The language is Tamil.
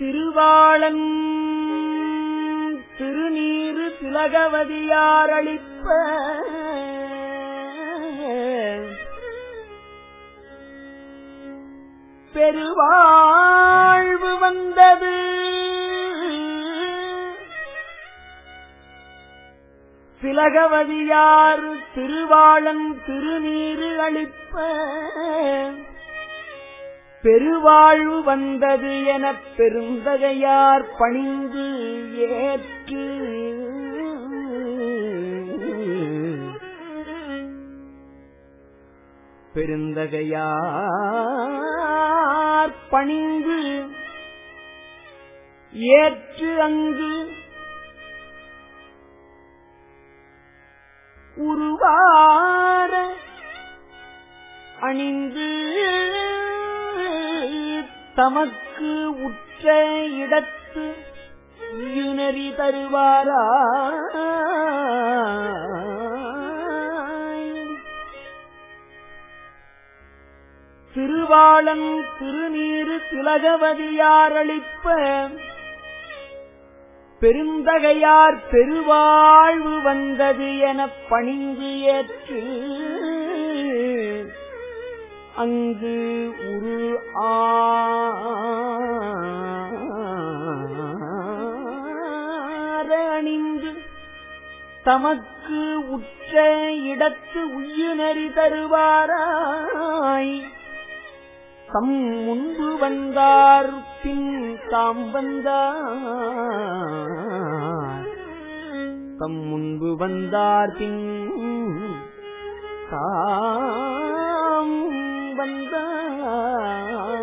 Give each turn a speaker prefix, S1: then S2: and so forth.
S1: திருவாளன். திருநீரு திலகவதியாரளிப்ப. பெருவாழ்வு வந்தது. திலகவதியார் திருவாளன் திருநீரு அளிப்ப. பெருவாழ்வு வந்தது எனப் பெருந்தகையார் பணிந்து ஏற்று. பெருந்தகையார் பணிந்து ஏற்று அங்கு உருவார அணிந்து தமக்கு உற்ற இடத்து யுனரி தருவாரா திருவாளன் திருநீரு திலகவதியாரளிப்ப பெருந்தகையார் பெருவாழ்வு வந்தது எனப் பணிந்து ஏற்று அங்கு உரு தமக்கு உற்ற இடத்து உயினறி தருவாராய். தம் முன்பு வந்தார் பின் தாம் வந்தார். தம் முன்பு வந்தார் பின் தாம் வந்தார்.